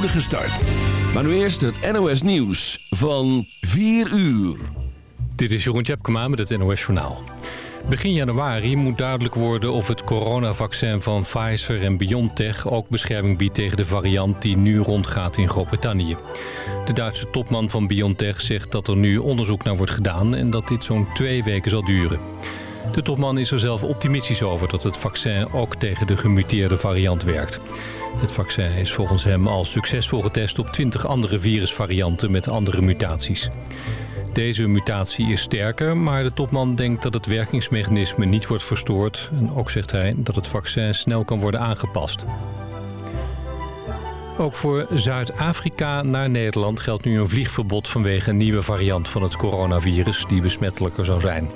start. Maar nu eerst het NOS Nieuws van 4 uur. Dit is Jeroen Tjepkema met het NOS Journaal. Begin januari moet duidelijk worden of het coronavaccin van Pfizer en BioNTech... ook bescherming biedt tegen de variant die nu rondgaat in Groot-Brittannië. De Duitse topman van BioNTech zegt dat er nu onderzoek naar wordt gedaan... en dat dit zo'n twee weken zal duren. De topman is er zelf optimistisch over dat het vaccin ook tegen de gemuteerde variant werkt. Het vaccin is volgens hem al succesvol getest op 20 andere virusvarianten met andere mutaties. Deze mutatie is sterker, maar de topman denkt dat het werkingsmechanisme niet wordt verstoord. En ook zegt hij dat het vaccin snel kan worden aangepast. Ook voor Zuid-Afrika naar Nederland geldt nu een vliegverbod vanwege een nieuwe variant van het coronavirus die besmettelijker zou zijn.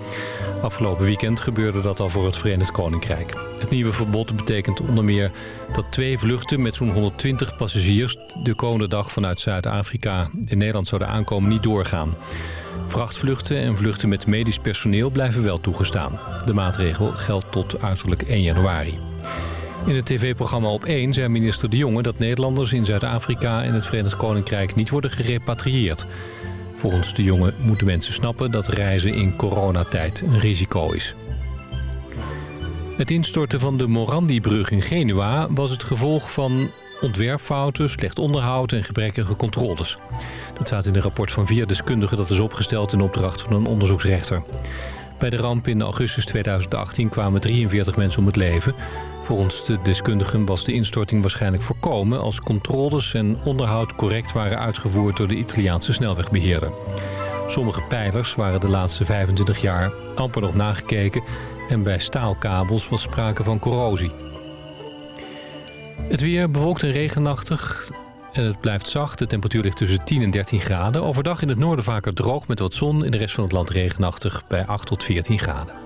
Afgelopen weekend gebeurde dat al voor het Verenigd Koninkrijk. Het nieuwe verbod betekent onder meer dat twee vluchten met zo'n 120 passagiers de komende dag vanuit Zuid-Afrika in Nederland zouden aankomen niet doorgaan. Vrachtvluchten en vluchten met medisch personeel blijven wel toegestaan. De maatregel geldt tot uiterlijk 1 januari. In het tv-programma Op 1 zei minister De Jonge dat Nederlanders in Zuid-Afrika en het Verenigd Koninkrijk niet worden gerepatrieerd. Volgens De Jonge moeten mensen snappen dat reizen in coronatijd een risico is. Het instorten van de Morandi-brug in Genua was het gevolg van ontwerpfouten, slecht onderhoud en gebrekkige controles. Dat staat in een rapport van vier deskundigen dat is opgesteld in opdracht van een onderzoeksrechter. Bij de ramp in augustus 2018 kwamen 43 mensen om het leven. Volgens de deskundigen was de instorting waarschijnlijk voorkomen... als controles en onderhoud correct waren uitgevoerd door de Italiaanse snelwegbeheerder. Sommige pijlers waren de laatste 25 jaar amper nog nagekeken... en bij staalkabels was sprake van corrosie. Het weer bewolkt en regenachtig. En het blijft zacht. De temperatuur ligt tussen 10 en 13 graden. Overdag in het noorden vaker droog met wat zon. In de rest van het land regenachtig bij 8 tot 14 graden.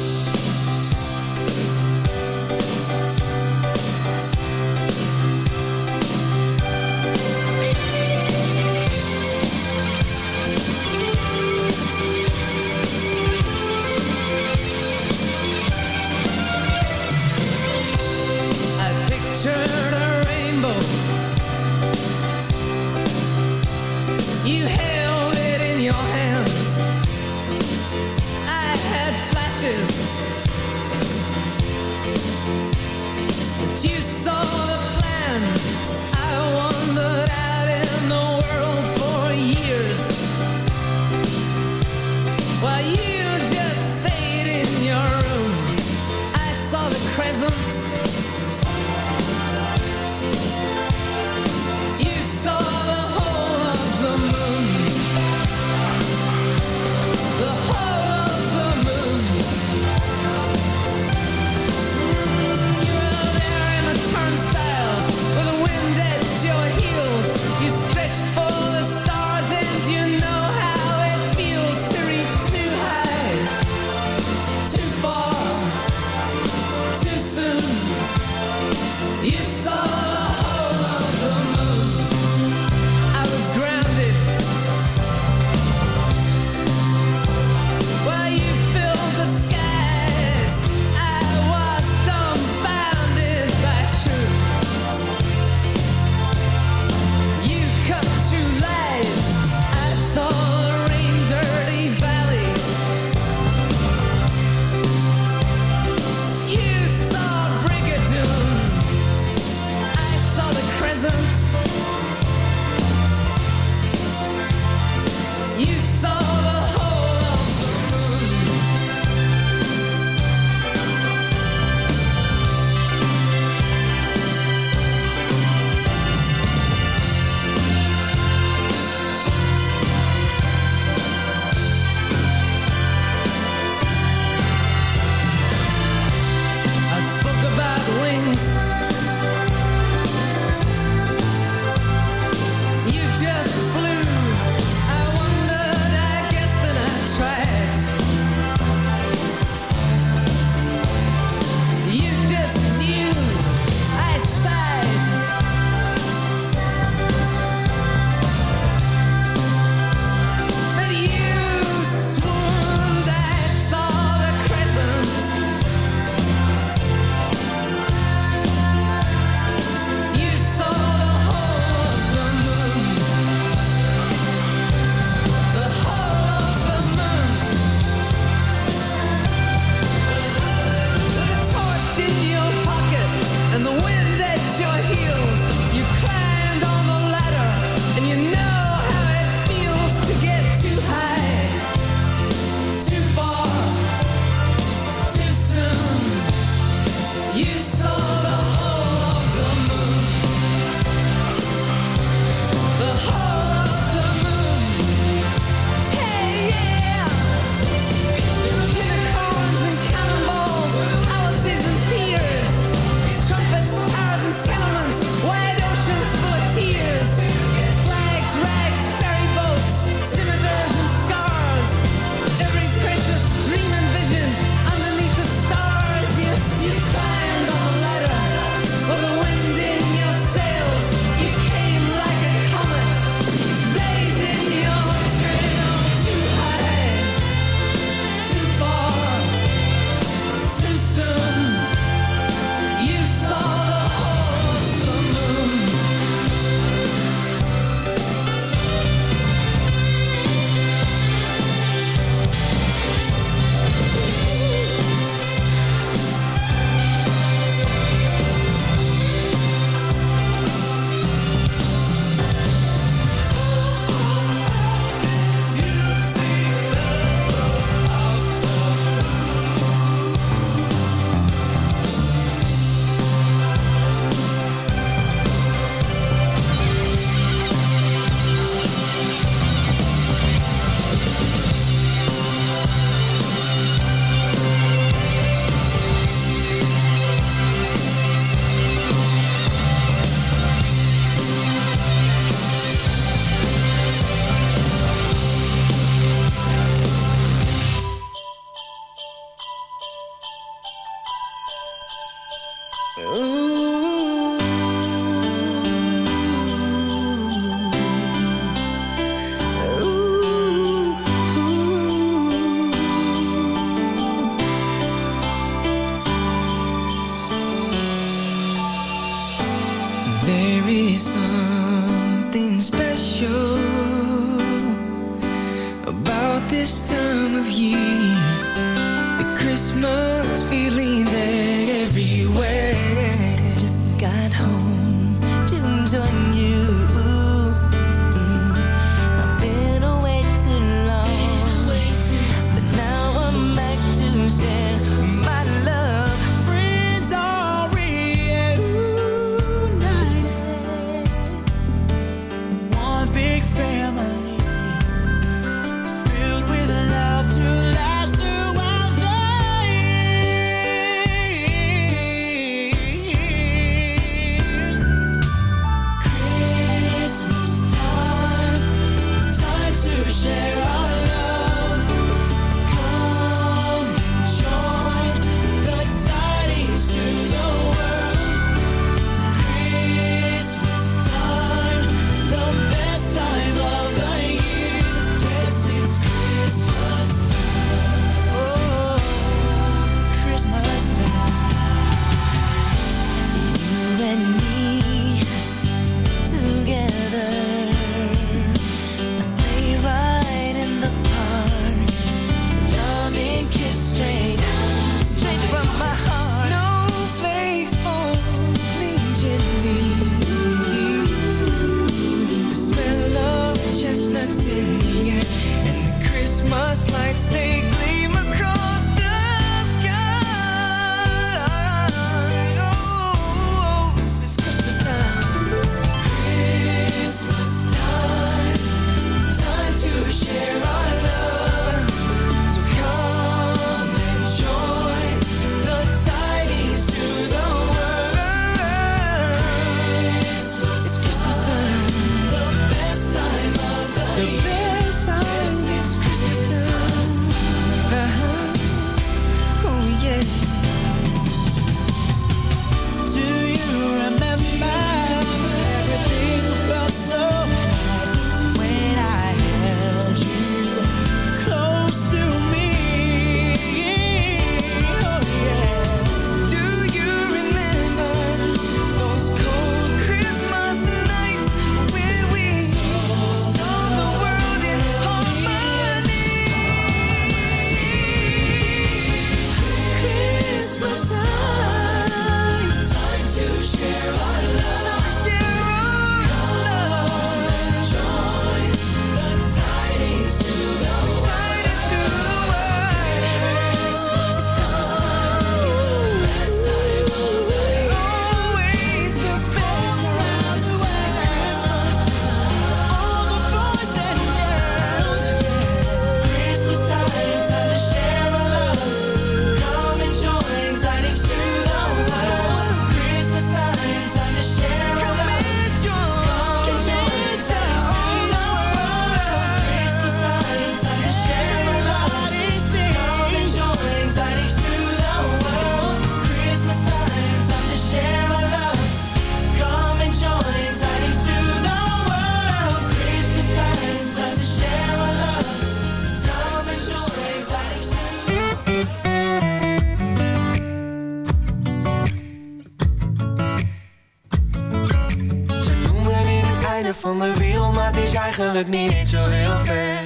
Eigenlijk niet zo heel ver.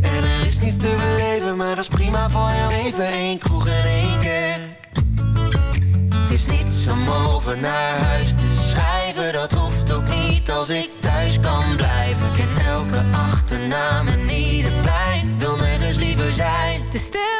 En er is niets te beleven, maar dat is prima voor heel even. één kroeg en één kerk. Het is niets om over naar huis te schrijven, dat hoeft ook niet als ik thuis kan blijven. Ik ken elke achternaam en ieder plein, wil nergens liever zijn. Te stil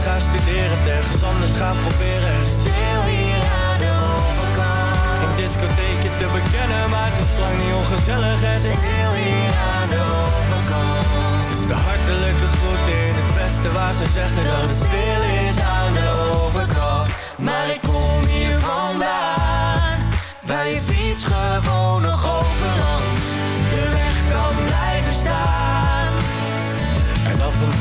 gaan studeren, ergens anders gaan proberen. Stil hier aan de overkant. Geen discotheekje te bekennen, maar het is lang niet ongezellig Het is stil hier aan de overkant. Het is de hartelijke groet in het westen waar ze zeggen dat het stil is aan de overkant. Maar ik kom hier vandaan Waar je fiets gewoon nog overland De weg kan blijven staan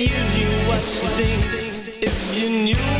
you knew what she think, if you knew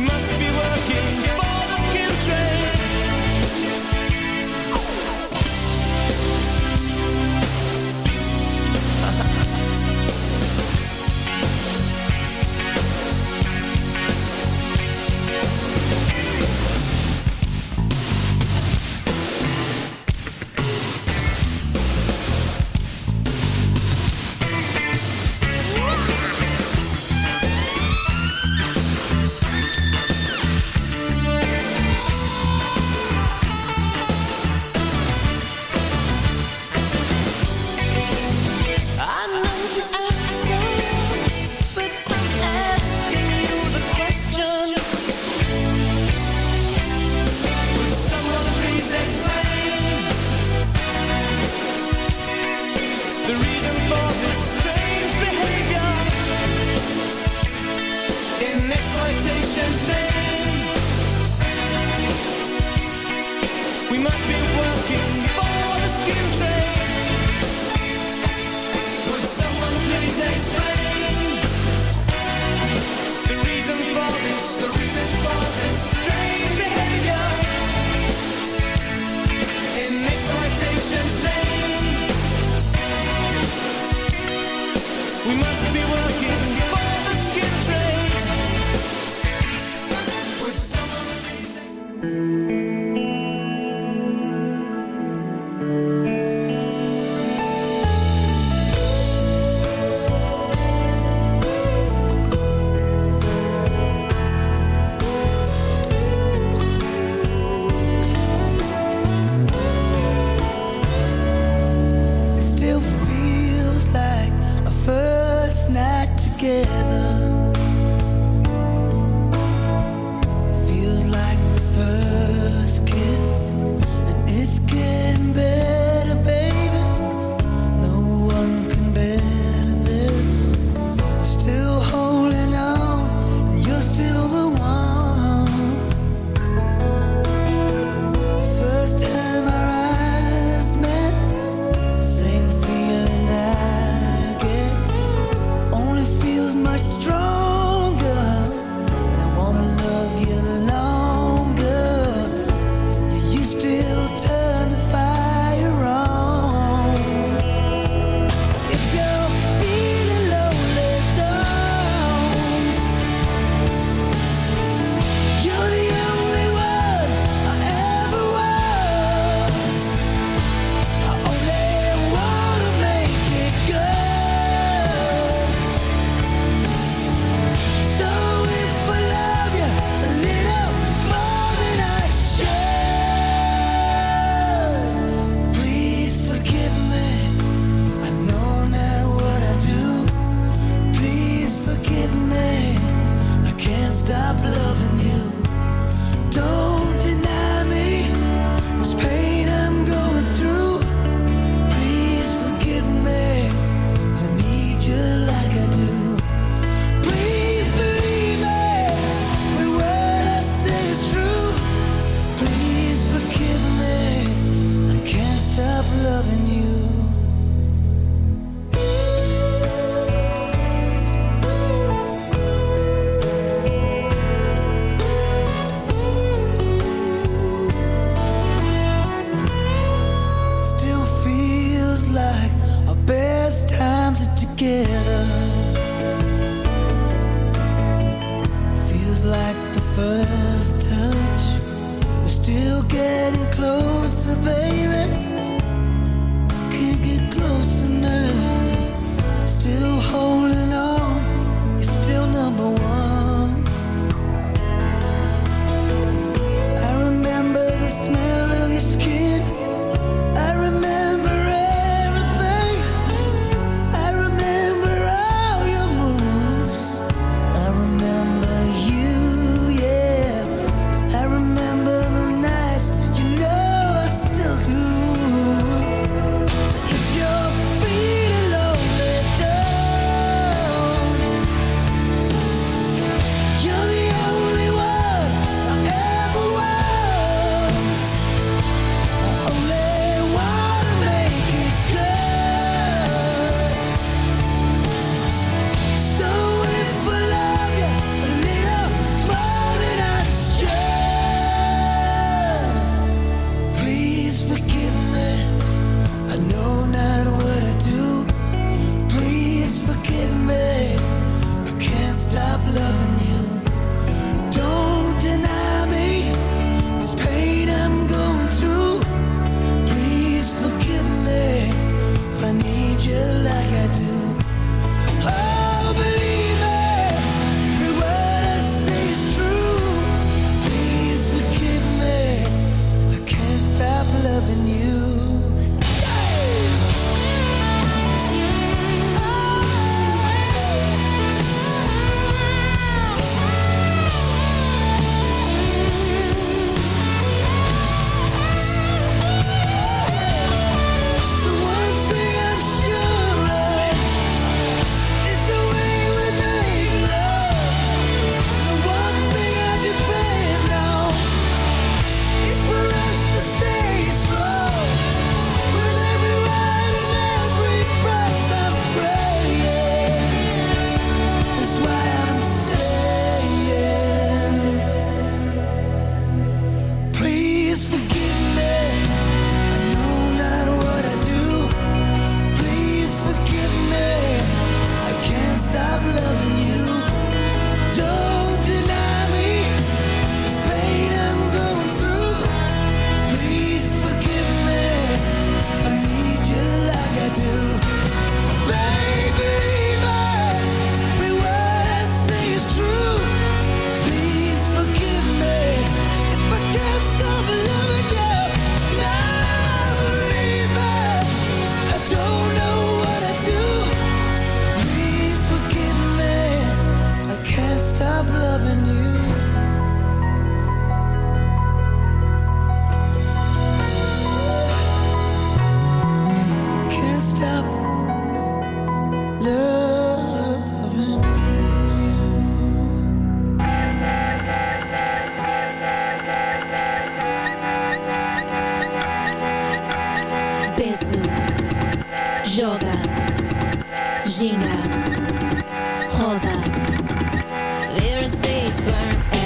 must be working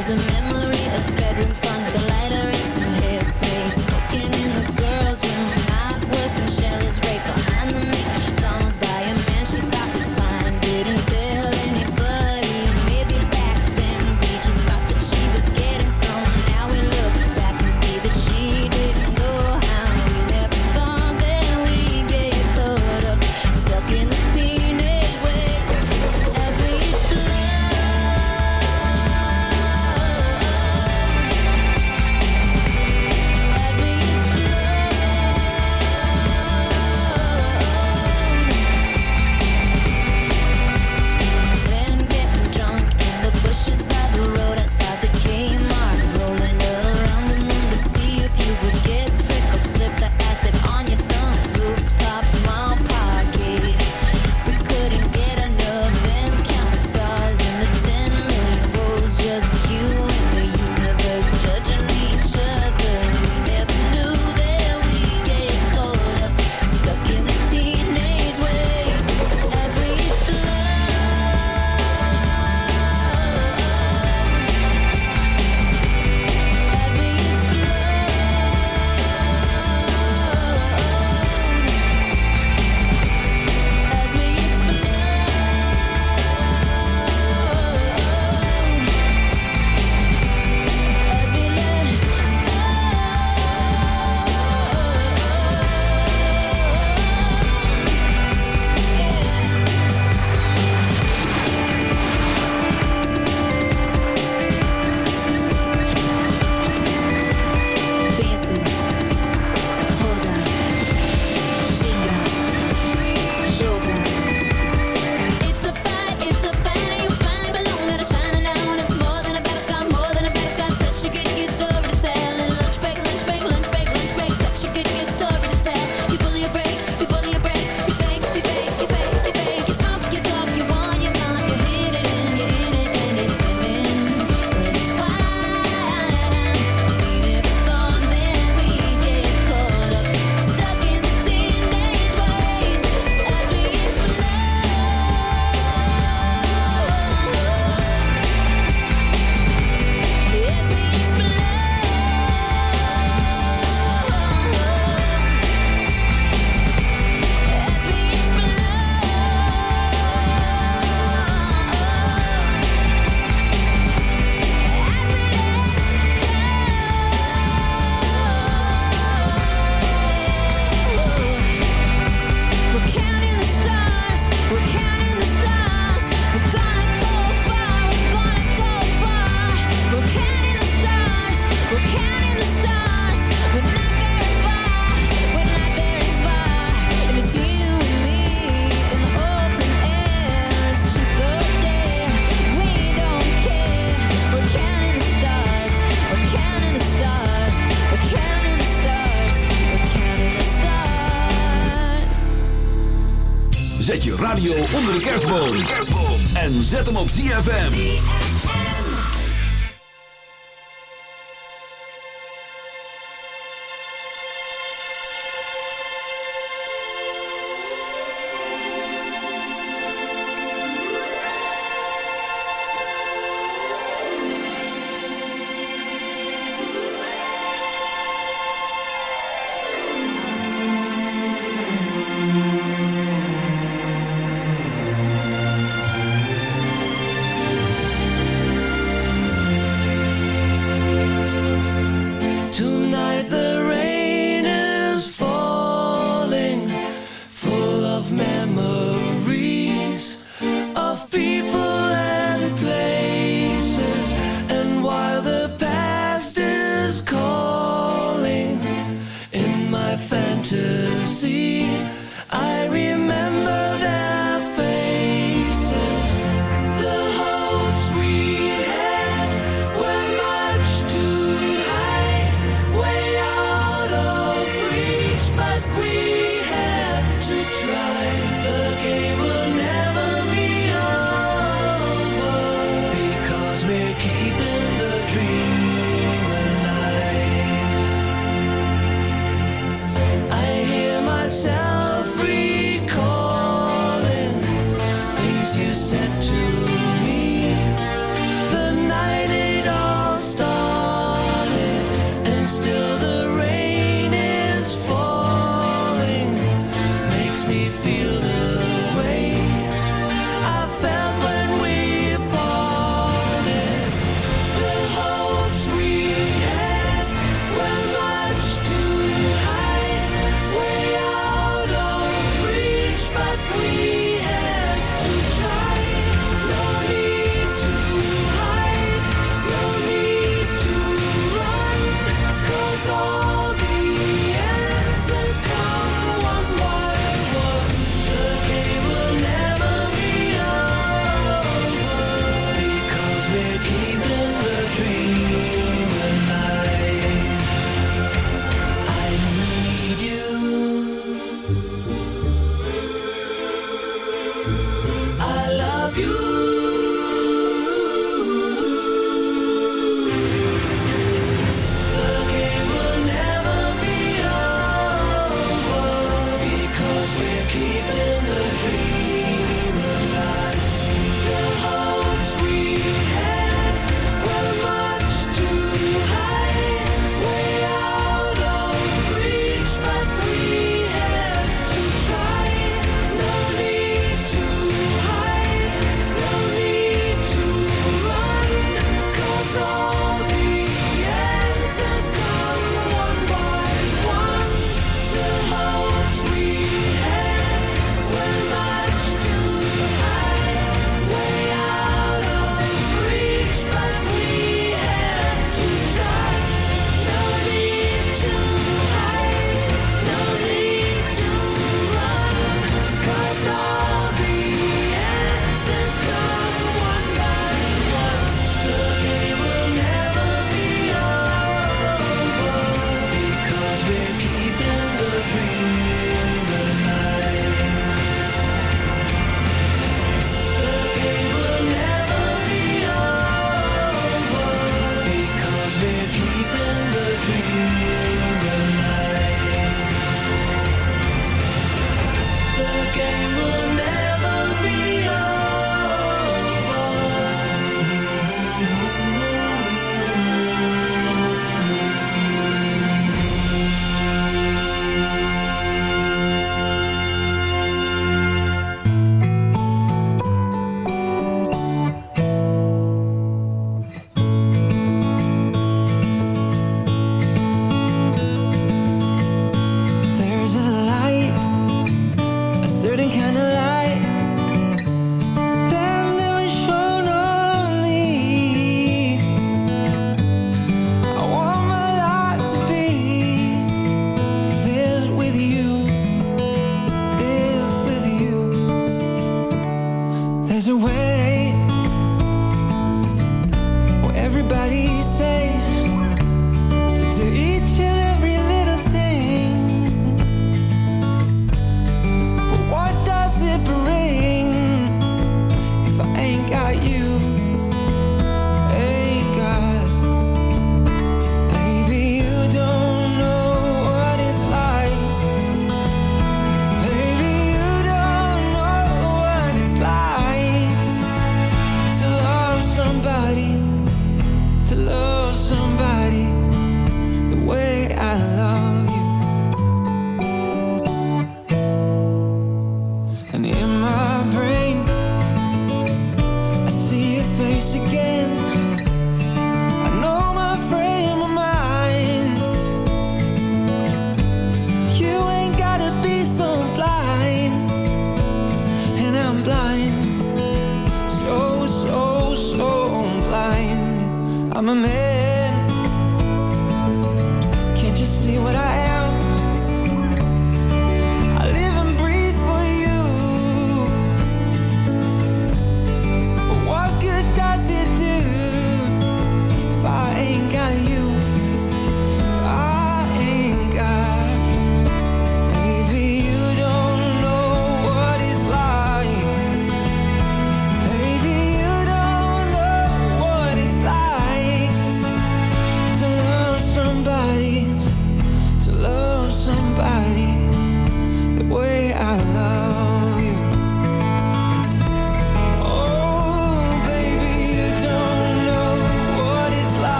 as a memory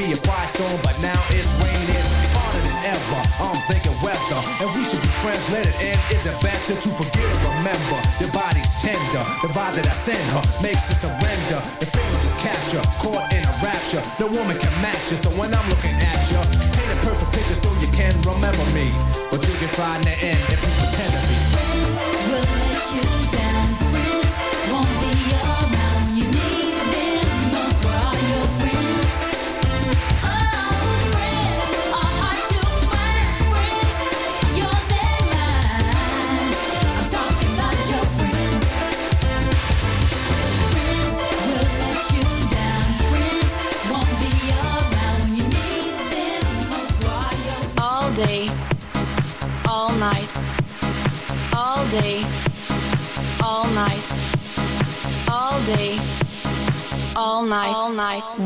be a quiet storm, but now it's raining harder than ever. I'm thinking weather, and we should be friends. Let it end. Is it better to forget or remember? Your body's tender, the vibe that I send her makes her surrender. The feeling of capture, caught in a rapture. No woman can match you, so when I'm looking at you, paint a perfect picture so you can remember me. But you can find the end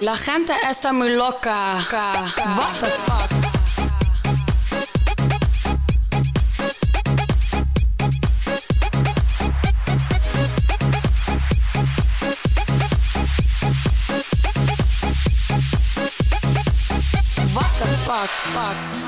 La gente está muy loca. What the fuck? What the fuck.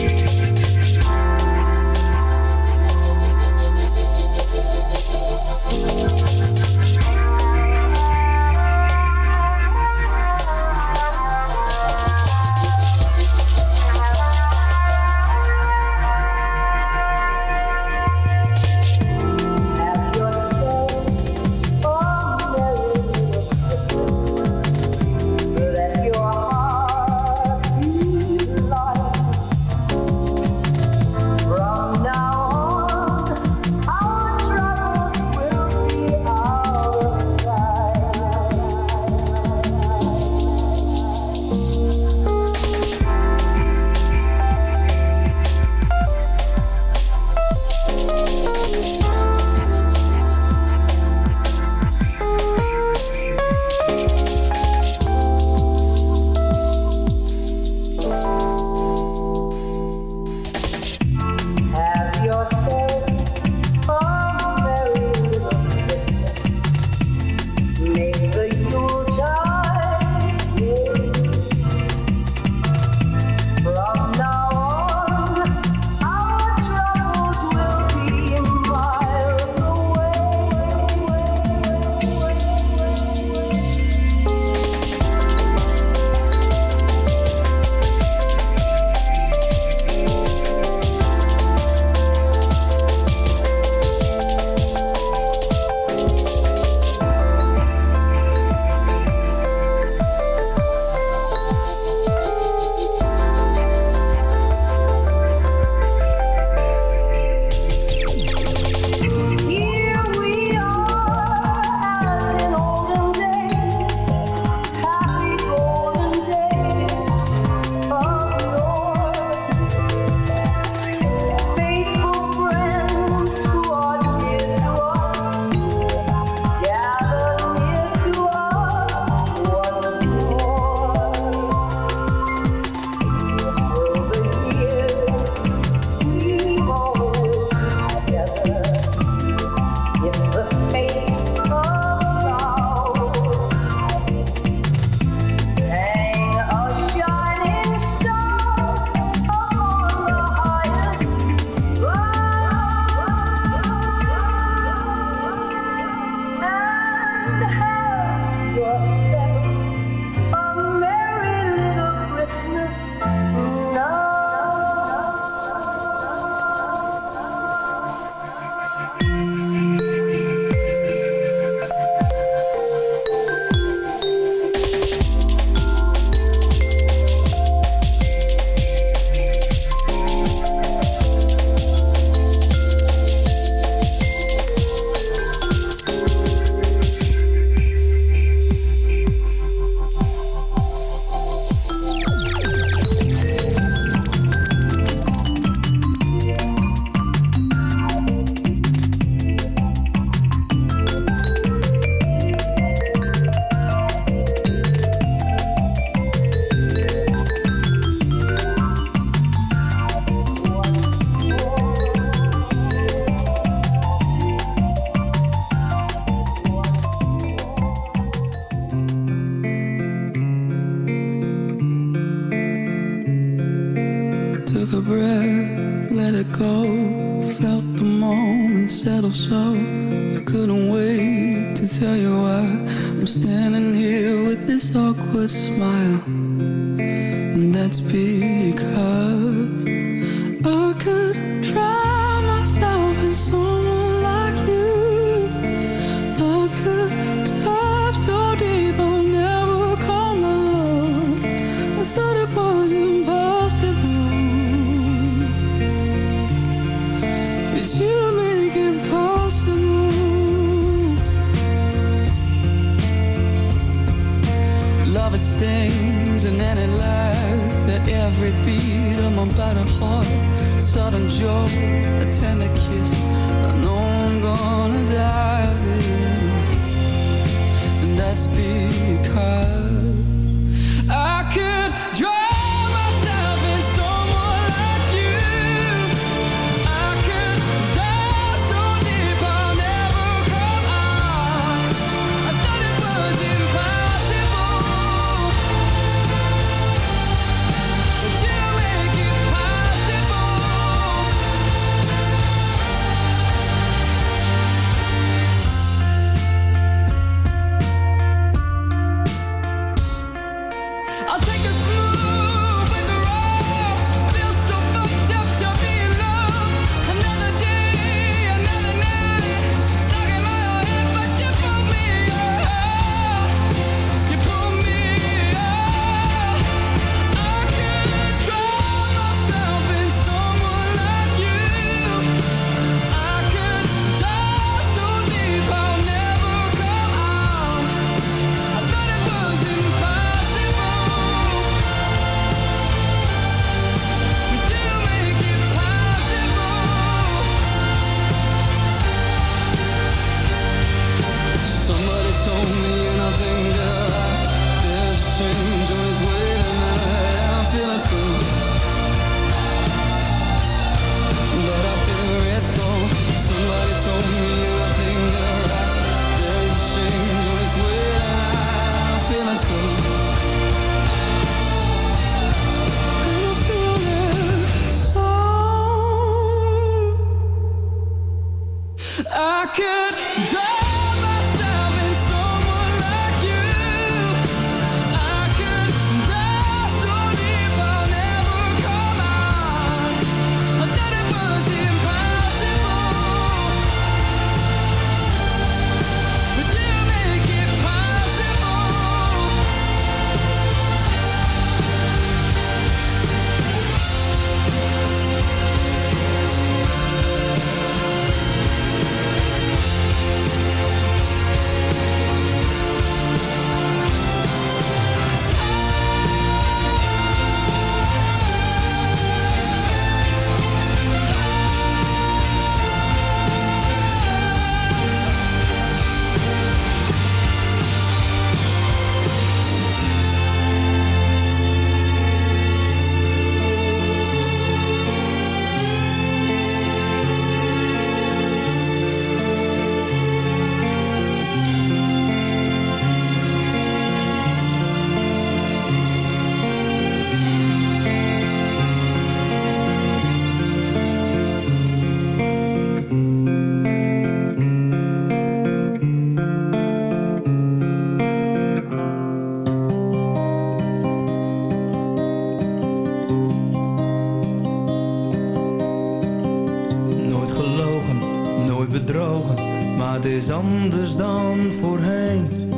Anders dan voorheen.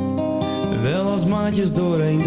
Wel als maatjes door één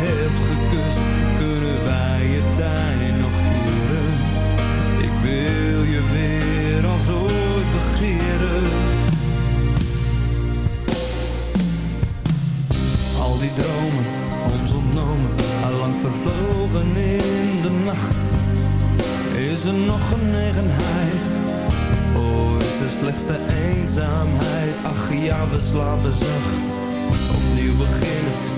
hebt gekust, kunnen wij je tuin nog keren. Ik wil je weer als ooit begeren. Al die dromen, ons ontnomen, lang vervlogen in de nacht. Is er nog genegenheid? O, oh, is er slechts de eenzaamheid? Ach ja, we slapen zacht. Opnieuw beginnen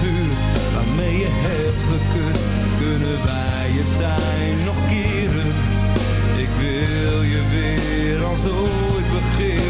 vuur waarmee je hebt gekust. Kunnen wij je tuin nog keren? Ik wil je weer als ooit begeren.